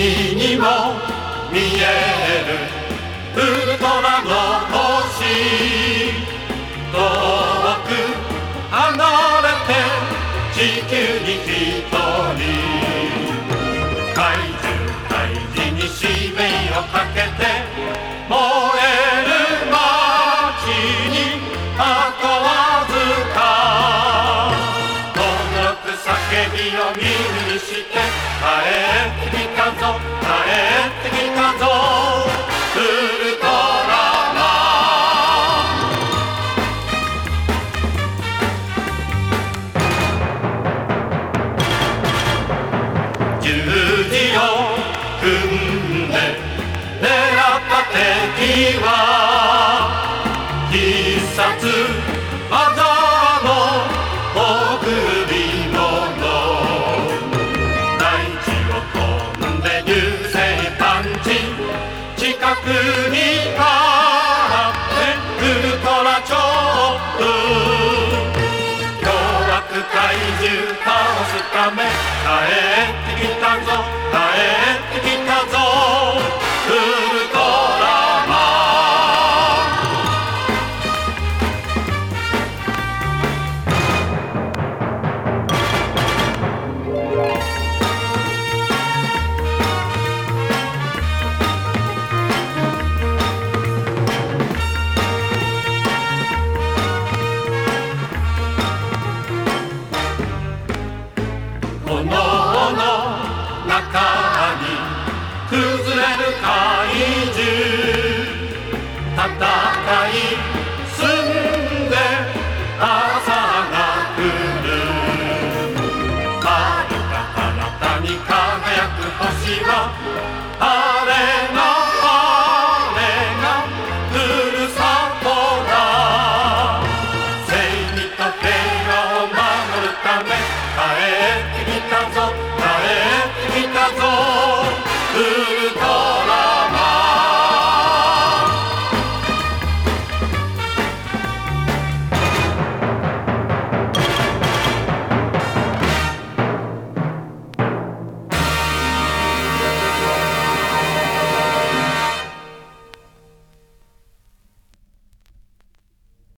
君にも見えるウルトラの星遠く離れて地球に一人怪獣大事に使命をかけて燃える街にあとわずか驚く叫びを耳った敵は必殺技の贈り物大地を飛んで流星パンチ近くにあってウルトラチョップ凶悪怪獣倒すため帰ってきたぞ。く星はあれがあれがふるさとだ。正義と平和を守るため帰ってきたぞ